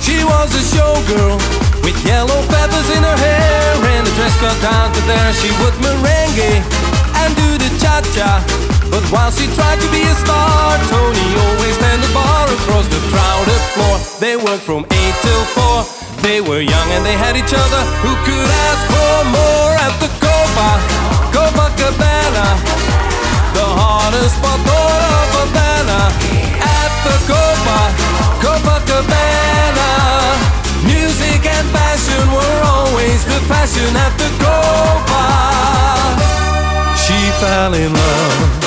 She was a showgirl with yellow feathers in her hair and a dress cut down to there. She would merengue and do the cha-cha. But while she tried to be a star, Tony always stand the bar across the crowded floor. They worked from 8 till 4. They were young and they had each other. Who could ask for more at the Copa, Copacabana? The hardest spot Copacabana. Music and fashion were always the fashion at the Copa. She fell in love